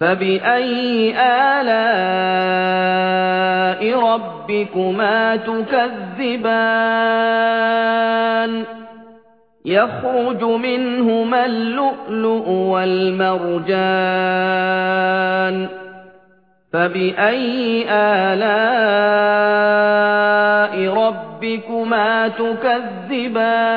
فبأي آلاء ربكما تكذبان يخرج منهما اللؤلؤ والمرجان فبأي آلاء ربكما تكذبان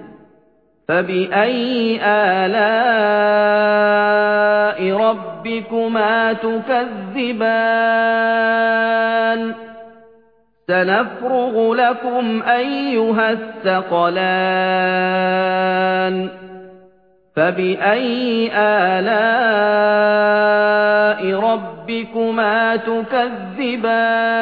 فبأي آلاء ربكما تكذبان؟ سنفرغ لكم أيها الثقلان. فبأي آلاء ربكما تكذبان؟